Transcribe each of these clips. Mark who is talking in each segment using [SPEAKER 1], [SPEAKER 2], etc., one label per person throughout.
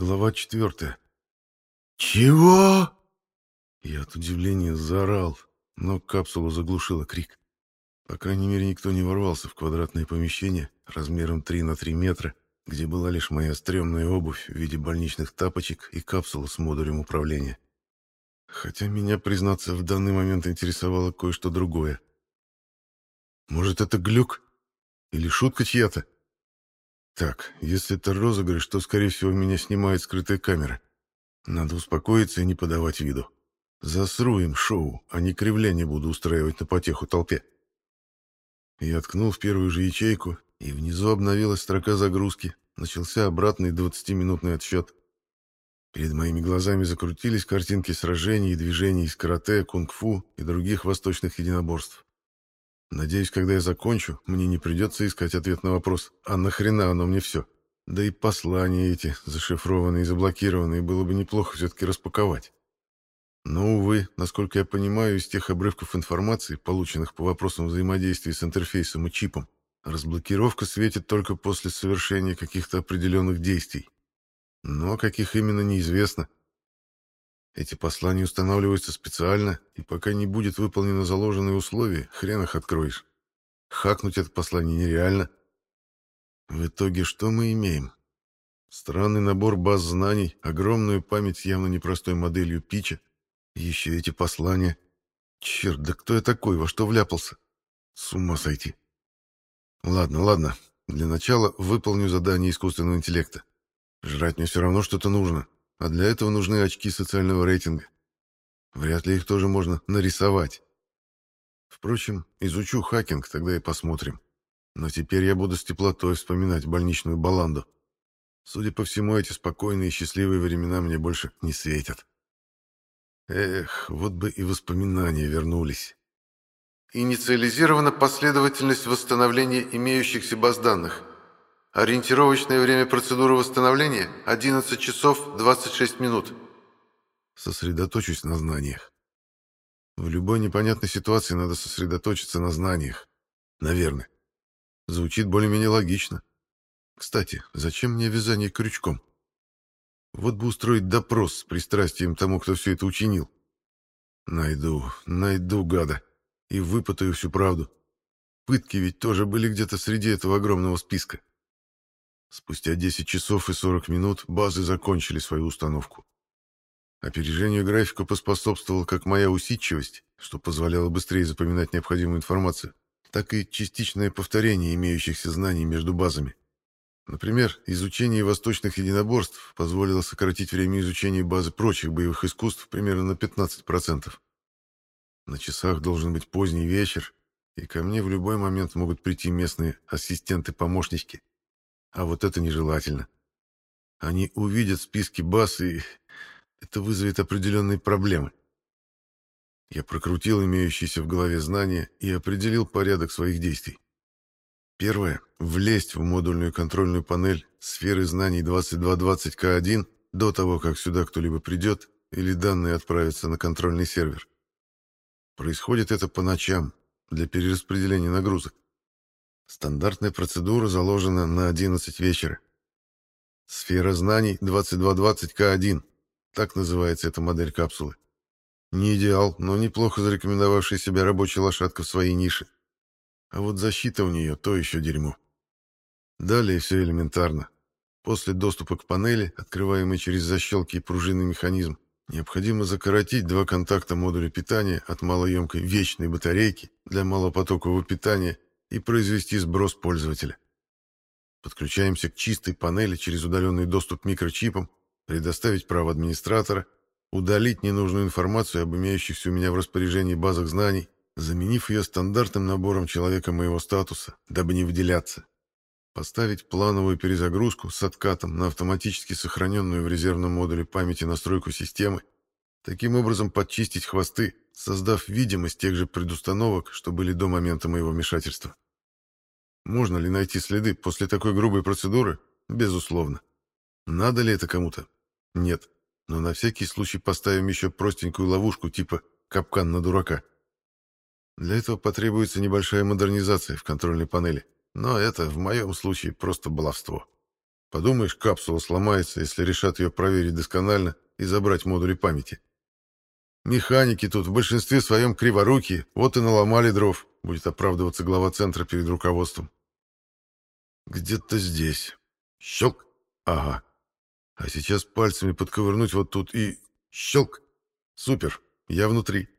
[SPEAKER 1] Глава четвертая. «Чего?» Я от удивления заорал, но капсулу заглушила крик. По крайней мере, никто не ворвался в квадратное помещение размером 3 на 3 метра, где была лишь моя стрёмная обувь в виде больничных тапочек и капсула с модулем управления. Хотя меня, признаться, в данный момент интересовало кое-что другое. Может, это глюк? Или шутка чья-то? Так, если это розыгрыш, то, скорее всего, меня снимает скрытая камера. Надо успокоиться и не подавать виду. Засру им шоу, а не кривляние буду устраивать на потеху толпе. Я ткнул в первую же ячейку, и внизу обновилась строка загрузки. Начался обратный 20-минутный отсчет. Перед моими глазами закрутились картинки сражений и движений из карате, кунг-фу и других восточных единоборств. Надеюсь, когда я закончу, мне не придется искать ответ на вопрос «А нахрена оно мне все?». Да и послания эти, зашифрованные и заблокированные, было бы неплохо все-таки распаковать. Но, увы, насколько я понимаю, из тех обрывков информации, полученных по вопросам взаимодействия с интерфейсом и чипом, разблокировка светит только после совершения каких-то определенных действий. Но каких именно неизвестно. Эти послания устанавливаются специально, и пока не будет выполнено заложенные условия, хрен их откроешь. Хакнуть это послание нереально. В итоге что мы имеем? Странный набор баз знаний, огромную память с явно непростой моделью Пича, еще эти послания. Черт, да кто я такой, во что вляпался? С ума сойти. Ладно, ладно. Для начала выполню задание искусственного интеллекта. Жрать мне все равно что-то нужно, а для этого нужны очки социального рейтинга. Вряд ли их тоже можно нарисовать. Впрочем, изучу хакинг, тогда и посмотрим. Но теперь я буду с теплотой вспоминать больничную баланду. Судя по всему, эти спокойные и счастливые времена мне больше не светят. Эх, вот бы и воспоминания вернулись.
[SPEAKER 2] Инициализирована последовательность восстановления имеющихся баз данных. Ориентировочное время процедуры восстановления – 11 часов 26 минут.
[SPEAKER 1] Сосредоточусь на знаниях. В любой непонятной ситуации надо сосредоточиться на знаниях. Наверное. Звучит более-менее логично. Кстати, зачем мне вязание крючком? Вот бы устроить допрос с пристрастием тому, кто все это учинил. Найду, найду гада и выпытаю всю правду. Пытки ведь тоже были где-то среди этого огромного списка. Спустя 10 часов и 40 минут базы закончили свою установку. Опережению графика поспособствовала как моя усидчивость, что позволяло быстрее запоминать необходимую информацию, так и частичное повторение имеющихся знаний между базами. Например, изучение восточных единоборств позволило сократить время изучения базы прочих боевых искусств примерно на 15%. На часах должен быть поздний вечер, и ко мне в любой момент могут прийти местные ассистенты-помощнички. А вот это нежелательно. Они увидят списки баз, и это вызовет определенные проблемы. Я прокрутил имеющиеся в голове знания и определил порядок своих действий. Первое — влезть в модульную контрольную панель сферы знаний 2220К1 до того, как сюда кто-либо придет или данные отправятся на контрольный сервер. Происходит это по ночам для перераспределения нагрузок. Стандартная процедура заложена на 11 вечера. Сфера знаний 2220К1, так называется эта модель капсулы. Не идеал, но неплохо зарекомендовавшая себя рабочая лошадка в своей нише. А вот защита у нее то еще дерьмо. Далее все элементарно. После доступа к панели, открываемой через защелки и пружинный механизм, необходимо закоротить два контакта модуля питания от малоемкой вечной батарейки для малопотокового питания и произвести сброс пользователя. Подключаемся к чистой панели через удаленный доступ микрочипом, предоставить право администратора, удалить ненужную информацию об имеющихся у меня в распоряжении базах знаний, заменив ее стандартным набором человека моего статуса, дабы не выделяться. Поставить плановую перезагрузку с откатом на автоматически сохраненную в резервном модуле памяти настройку системы, таким образом подчистить хвосты, создав видимость тех же предустановок, что были до момента моего вмешательства. Можно ли найти следы после такой грубой процедуры? Безусловно. Надо ли это кому-то? Нет. Но на всякий случай поставим еще простенькую ловушку типа «капкан на дурака». Для этого потребуется небольшая модернизация в контрольной панели, но это в моем случае просто баловство. Подумаешь, капсула сломается, если решат ее проверить досконально и забрать модули памяти. Механики тут в большинстве своем криворукие, вот и наломали дров, будет оправдываться глава центра перед руководством. Где-то здесь. Щелк. Ага. А сейчас пальцами подковырнуть вот тут и... Щелк. Супер. Я внутри.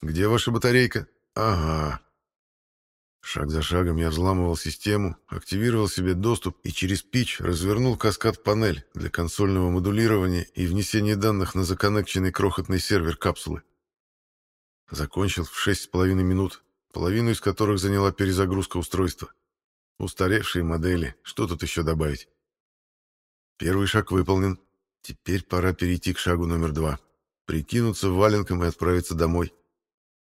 [SPEAKER 1] Где ваша батарейка? Ага. Шаг за шагом я взламывал систему, активировал себе доступ и через пич развернул каскад-панель для консольного модулирования и внесения данных на законнекченный крохотный сервер капсулы. Закончил в шесть с половиной минут, половину из которых заняла перезагрузка устройства. Устаревшие модели, что тут еще добавить? Первый шаг выполнен. Теперь пора перейти к шагу номер два. Прикинуться валенком и отправиться домой.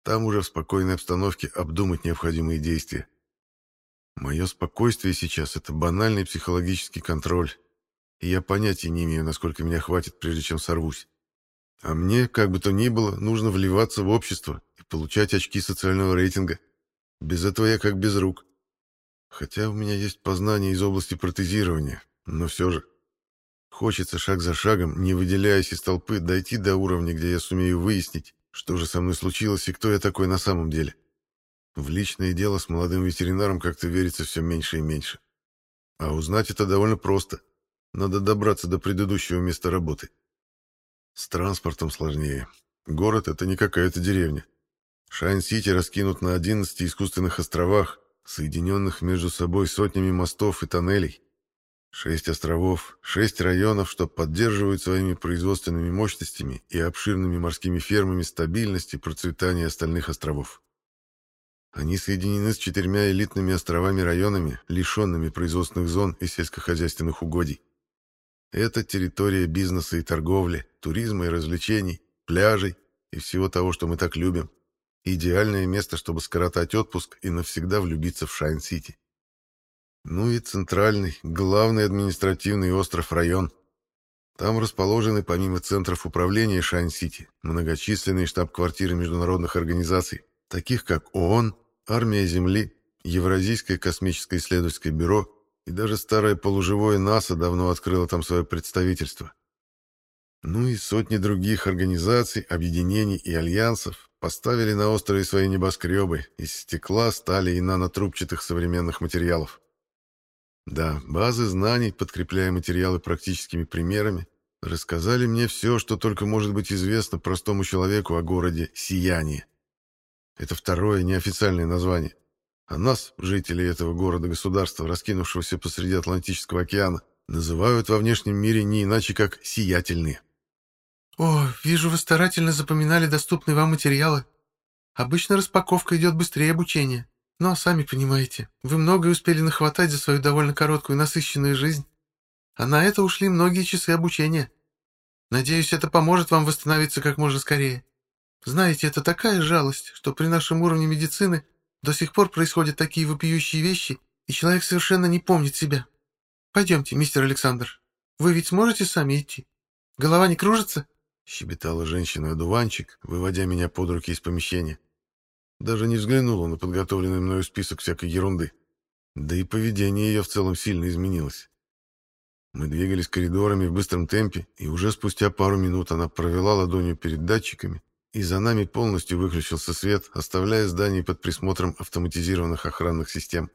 [SPEAKER 1] Там уже в спокойной обстановке обдумать необходимые действия. Мое спокойствие сейчас — это банальный психологический контроль, и я понятия не имею, насколько меня хватит, прежде чем сорвусь. А мне, как бы то ни было, нужно вливаться в общество и получать очки социального рейтинга. Без этого я как без рук. Хотя у меня есть познания из области протезирования, но все же. Хочется шаг за шагом, не выделяясь из толпы, дойти до уровня, где я сумею выяснить, что же со мной случилось и кто я такой на самом деле? В личное дело с молодым ветеринаром как-то верится все меньше и меньше. А узнать это довольно просто. Надо добраться до предыдущего места работы. С транспортом сложнее. Город — это не какая-то деревня. Шайн-Сити раскинут на 11 искусственных островах, соединенных между собой сотнями мостов и тоннелей. Шесть островов, шесть районов, что поддерживают своими производственными мощностями и обширными морскими фермами стабильность и процветание остальных островов. Они соединены с четырьмя элитными островами-районами, лишенными производственных зон и сельскохозяйственных угодий. Это территория бизнеса и торговли, туризма и развлечений, пляжей и всего того, что мы так любим. Идеальное место, чтобы скоротать отпуск и навсегда влюбиться в Шайн-Сити. Ну и центральный, главный административный остров-район. Там расположены, помимо центров управления Шайн-Сити, многочисленные штаб-квартиры международных организаций, таких как ООН, Армия Земли, Евразийское космическое исследовательское бюро и даже старое полуживое НАСА давно открыло там свое представительство. Ну и сотни других организаций, объединений и альянсов поставили на острове свои небоскребы из стекла, стали и нанотрубчатых современных материалов. Да, базы знаний, подкрепляя материалы практическими примерами, рассказали мне все, что только может быть известно простому человеку о городе Сияние. Это второе неофициальное название. А нас, жителей этого города-государства, раскинувшегося посреди Атлантического океана, называют во внешнем мире не иначе, как «сиятельные».
[SPEAKER 3] «О, вижу, вы старательно запоминали доступные вам материалы. Обычно распаковка идет быстрее обучения. Но, сами понимаете, вы многое успели нахватать за свою довольно короткую насыщенную жизнь. А на это ушли многие часы обучения. Надеюсь, это поможет вам восстановиться как можно скорее. Знаете, это такая жалость, что при нашем уровне медицины до сих пор происходят такие вопиющие вещи, и человек совершенно не помнит себя. Пойдемте, мистер Александр. Вы ведь сможете сами идти? Голова не кружится?»
[SPEAKER 1] Щебетала женщина-одуванчик, выводя меня под руки из помещения. Даже не взглянула на подготовленный мною список всякой ерунды. Да и поведение ее в целом сильно изменилось. Мы двигались коридорами в быстром темпе, и уже спустя пару минут она провела ладонью перед датчиками, и за нами полностью выключился свет, оставляя здание под присмотром автоматизированных охранных систем.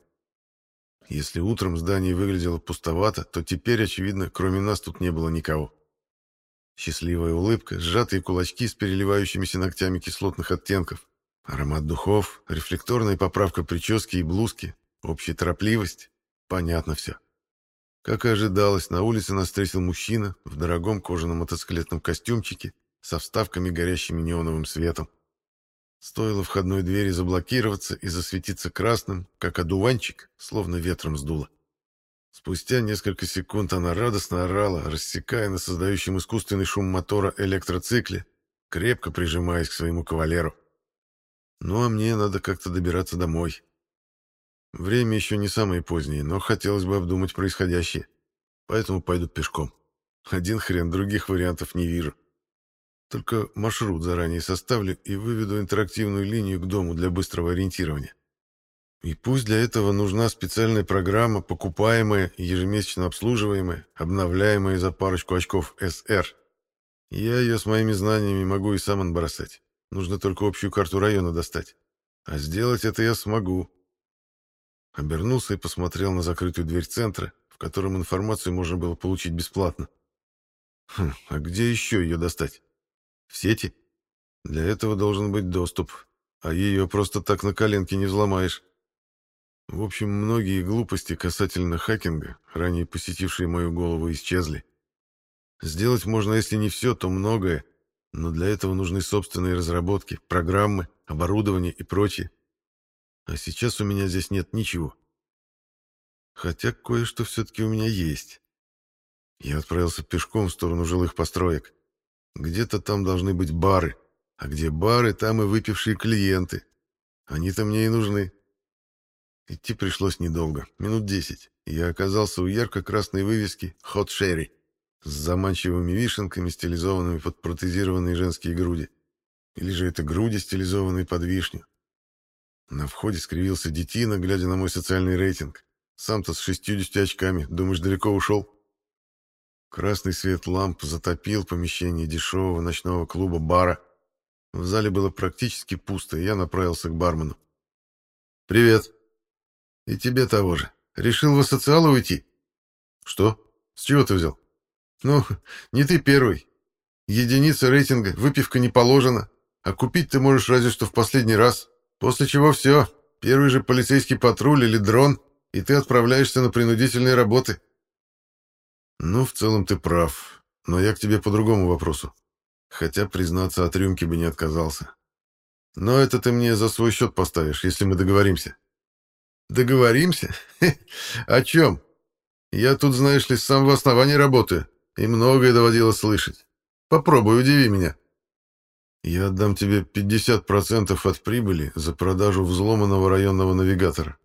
[SPEAKER 1] Если утром здание выглядело пустовато, то теперь, очевидно, кроме нас тут не было никого. Счастливая улыбка, сжатые кулачки с переливающимися ногтями кислотных оттенков, Аромат духов, рефлекторная поправка прически и блузки, общая торопливость. Понятно все. Как и ожидалось, на улице нас встретил мужчина в дорогом кожаном мотоциклетном костюмчике со вставками, горящими неоновым светом. Стоило входной двери заблокироваться и засветиться красным, как одуванчик, словно ветром сдуло. Спустя несколько секунд она радостно орала, рассекая на создающем искусственный шум мотора электроцикле, крепко прижимаясь к своему кавалеру. Ну а мне надо как-то добираться домой. Время еще не самое позднее, но хотелось бы обдумать происходящее. Поэтому пойду пешком. Один хрен, других вариантов не вижу. Только маршрут заранее составлю и выведу интерактивную линию к дому для быстрого ориентирования. И пусть для этого нужна специальная программа, покупаемая, ежемесячно обслуживаемая, обновляемая за парочку очков СР. Я ее с моими знаниями могу и сам отбросать. Нужно только общую карту района достать. А сделать это я смогу. Обернулся и посмотрел на закрытую дверь центра, в котором информацию можно было получить бесплатно. Хм, а где еще ее достать? В сети? Для этого должен быть доступ, а ее просто так на коленке не взломаешь. В общем, многие глупости касательно хакинга, ранее посетившие мою голову, исчезли. Сделать можно, если не все, то многое, но для этого нужны собственные разработки, программы, оборудование и прочее. А сейчас у меня здесь нет ничего. Хотя кое-что все-таки у меня есть. Я отправился пешком в сторону жилых построек. Где-то там должны быть бары, а где бары, там и выпившие клиенты. Они-то мне и нужны. Идти пришлось недолго, минут десять, я оказался у ярко-красной вывески «Хот Шерри» с заманчивыми вишенками, стилизованными под протезированные женские груди. Или же это груди, стилизованные под вишню. На входе скривился детина, глядя на мой социальный рейтинг. Сам-то с 60 очками, думаешь, далеко ушел? Красный свет ламп затопил помещение дешевого ночного клуба-бара. В зале было практически пусто, и я направился к бармену. «Привет!» И тебе того же. Решил в асоциалы уйти? Что? С чего ты взял? Ну, не ты первый. Единица рейтинга, выпивка не положена. А купить ты можешь разве что в последний раз. После чего все. Первый же полицейский патруль или дрон, и ты отправляешься на принудительные работы. Ну, в целом ты прав. Но я к тебе по другому вопросу. Хотя, признаться, от рюмки бы не отказался. Но это ты мне за свой счет поставишь, если мы договоримся. Договоримся? О чем? Я тут, знаешь ли, с самого основания работаю, и многое доводилось слышать. Попробуй, удиви меня. Я отдам тебе 50% от прибыли за продажу взломанного районного навигатора.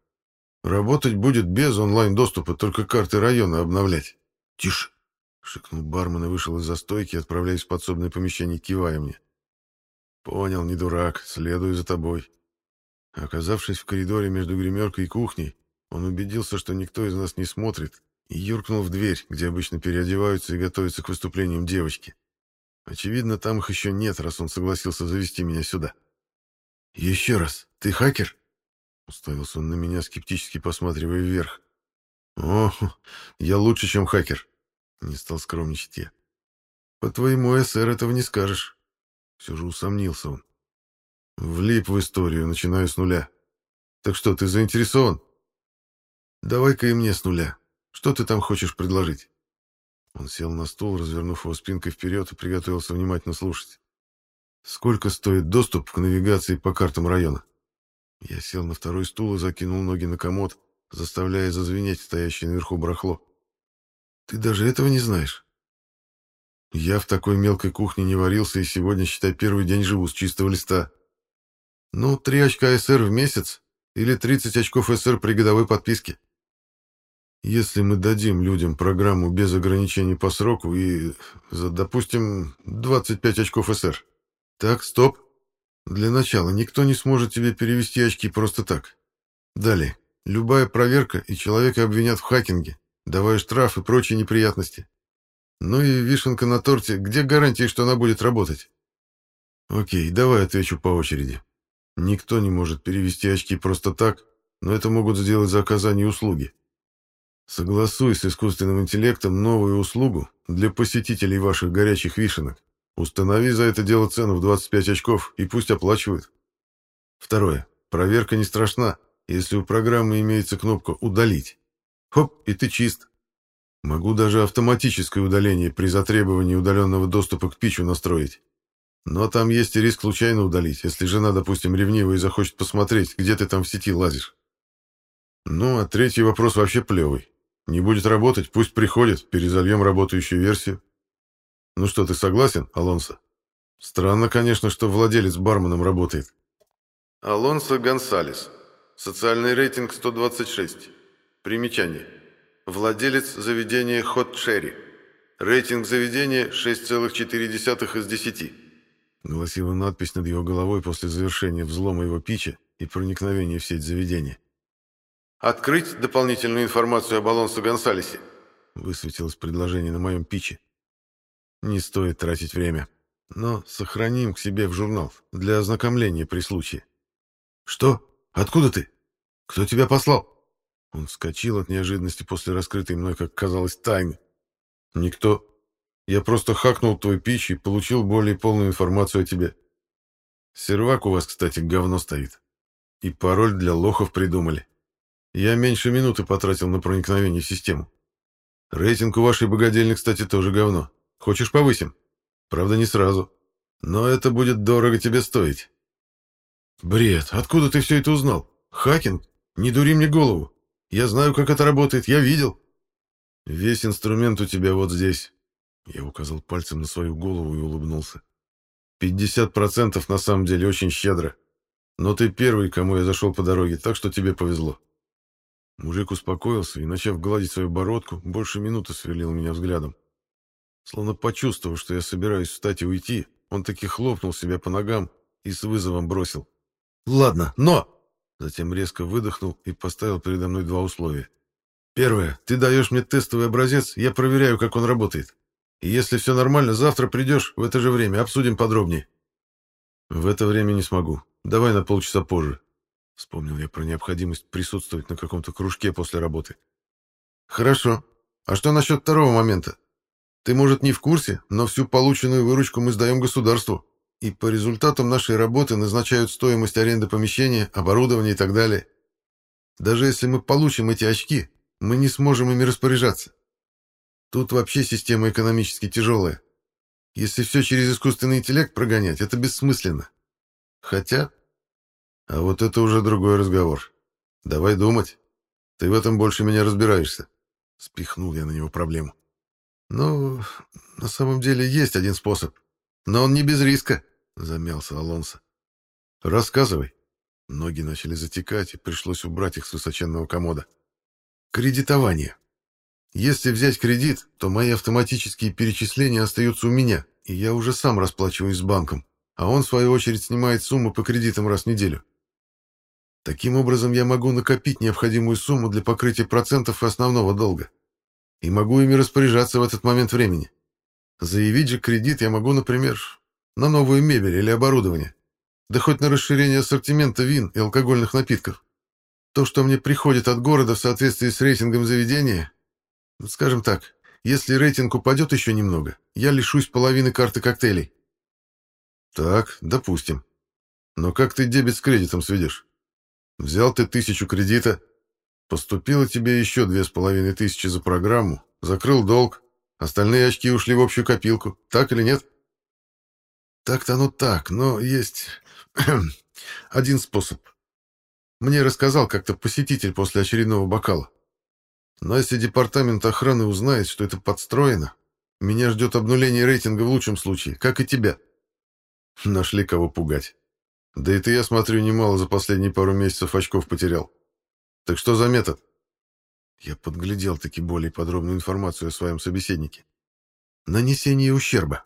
[SPEAKER 1] Работать будет без онлайн-доступа, только карты района обновлять. Тише, шикнул бармен и вышел из застойки, отправляясь в подсобное помещение, кивая мне. Понял, не дурак, следую за тобой. Оказавшись в коридоре между гримеркой и кухней, он убедился, что никто из нас не смотрит, и юркнул в дверь, где обычно переодеваются и готовятся к выступлениям девочки. Очевидно, там их еще нет, раз он согласился завести меня сюда. «Еще раз, ты хакер?» Уставился он на меня, скептически посматривая вверх. «О, я лучше, чем хакер», — не стал скромничать я. «По твоему СР этого не скажешь». Все же усомнился он. Влип в историю, начинаю с нуля. Так что, ты заинтересован? Давай-ка и мне с нуля. Что ты там хочешь предложить? Он сел на стул, развернув его спинкой вперед и приготовился внимательно слушать. Сколько стоит доступ к навигации по картам района? Я сел на второй стул и закинул ноги на комод, заставляя зазвенеть стоящее наверху барахло. Ты даже этого не знаешь? Я в такой мелкой кухне не варился и сегодня, считай, первый день живу с чистого листа. Ну, три очка СР в месяц или 30 очков СР при годовой подписке. Если мы дадим людям программу без ограничений по сроку и, за, допустим, 25 очков СР. Так, стоп. Для начала никто не сможет тебе перевести очки просто так. Далее. Любая проверка, и человека обвинят в хакинге, давая штраф и прочие неприятности. Ну и вишенка на торте, где гарантии, что она будет работать? Окей, давай отвечу по очереди. Никто не может перевести очки просто так, но это могут сделать за оказание услуги. Согласуй с искусственным интеллектом новую услугу для посетителей ваших горячих вишенок. Установи за это дело цену в 25 очков и пусть оплачивают. Второе. Проверка не страшна, если у программы имеется кнопка «Удалить». Хоп, и ты чист. Могу даже автоматическое удаление при затребовании удаленного доступа к пичу настроить. Но там есть и риск случайно удалить, если жена, допустим, ревнивая и захочет посмотреть, где ты там в сети лазишь. Ну, а третий вопрос вообще плевый. Не будет работать, пусть приходит, перезальем работающую версию. Ну что, ты согласен, Алонсо? Странно, конечно, что владелец барменом работает.
[SPEAKER 2] Алонсо Гонсалес. Социальный рейтинг 126. Примечание. Владелец заведения Hot Cherry. Рейтинг заведения 6,4 из 10.
[SPEAKER 1] — гласила надпись над его головой после завершения взлома его пича и проникновения в сеть заведения.
[SPEAKER 2] Открыть дополнительную информацию об Алонсо Гонсалесе?»
[SPEAKER 1] Высветилось предложение на моем пиче. «Не стоит тратить время, но сохраним к себе в журнал для ознакомления при случае». «Что? Откуда ты? Кто тебя послал?» Он вскочил от неожиданности после раскрытой мной, как казалось, тайны. «Никто. Я просто хакнул твой пич и получил более полную информацию о тебе. Сервак у вас, кстати, говно стоит. И пароль для лохов придумали. Я меньше минуты потратил на проникновение в систему. Рейтинг у вашей богадельни, кстати, тоже говно. Хочешь повысим? Правда, не сразу. Но это будет дорого тебе стоить». «Бред! Откуда ты все это узнал? Хакинг? Не дури мне голову!» Я знаю, как это работает, я видел. Весь инструмент у тебя вот здесь. Я указал пальцем на свою голову и улыбнулся. Пятьдесят процентов на самом деле очень щедро. Но ты первый, кому я зашел по дороге, так что тебе повезло. Мужик успокоился и, начав гладить свою бородку, больше минуты сверлил меня взглядом. Словно почувствовав, что я собираюсь встать и уйти, он таки хлопнул себя по ногам и с вызовом бросил. «Ладно, но...» Затем резко выдохнул и поставил передо мной два условия. Первое. Ты даешь мне тестовый образец, я проверяю, как он работает. И если все нормально, завтра придешь в это же время, обсудим подробнее. В это время не смогу. Давай на полчаса позже. Вспомнил я про необходимость присутствовать на каком-то кружке после работы. Хорошо. А что насчет второго момента? Ты, может, не в курсе, но всю полученную выручку мы сдаем государству и по результатам нашей работы назначают стоимость аренды помещения, оборудования и так далее. Даже если мы получим эти очки, мы не сможем ими распоряжаться. Тут вообще система экономически тяжелая. Если все через искусственный интеллект прогонять, это бессмысленно. Хотя... А вот это уже другой разговор. Давай думать. Ты в этом больше меня разбираешься. Спихнул я на него проблему. Ну, на самом деле есть один способ. Но он не без риска замялся Алонсо. Рассказывай. Ноги начали затекать, и пришлось убрать их с высоченного комода. Кредитование. Если взять кредит, то мои автоматические перечисления остаются у меня, и я уже сам расплачиваюсь с банком, а он, в свою очередь, снимает сумму по кредитам раз в неделю. Таким образом, я могу накопить необходимую сумму для покрытия процентов и основного долга. И могу ими распоряжаться в этот момент времени. Заявить же кредит я могу, например, на новую мебель или оборудование. Да хоть на расширение ассортимента вин и алкогольных напитков. То, что мне приходит от города в соответствии с рейтингом заведения... Скажем так, если рейтинг упадет еще немного, я лишусь половины карты коктейлей. Так, допустим. Но как ты дебет с кредитом сведешь? Взял ты тысячу кредита, поступило тебе еще две с половиной тысячи за программу, закрыл долг, остальные очки ушли в общую копилку, так или нет? — так-то оно так, но есть один способ. Мне рассказал как-то посетитель после очередного бокала. Но если департамент охраны узнает, что это подстроено, меня ждет обнуление рейтинга в лучшем случае, как и тебя. Нашли кого пугать. Да и ты, я смотрю, немало за последние пару месяцев очков потерял. Так что за метод? Я подглядел таки более подробную информацию о своем собеседнике. Нанесение ущерба.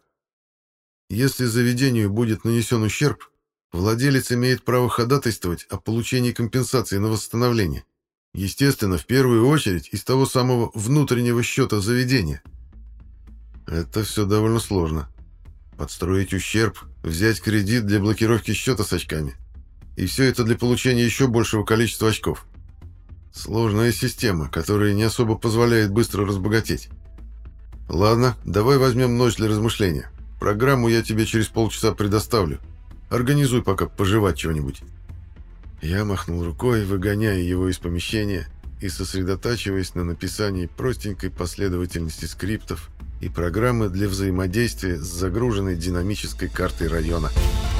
[SPEAKER 1] Если заведению будет нанесен ущерб, владелец имеет право ходатайствовать о получении компенсации на восстановление. Естественно, в первую очередь из того самого внутреннего счета заведения. Это все довольно сложно. Подстроить ущерб, взять кредит для блокировки счета с очками. И все это для получения еще большего количества очков. Сложная система, которая не особо позволяет быстро разбогатеть. Ладно, давай возьмем ночь для размышления. Программу я тебе через полчаса предоставлю. Организуй пока пожевать чего-нибудь». Я махнул рукой, выгоняя его из помещения и сосредотачиваясь на написании простенькой последовательности скриптов и программы для взаимодействия с загруженной динамической картой района. «Программа»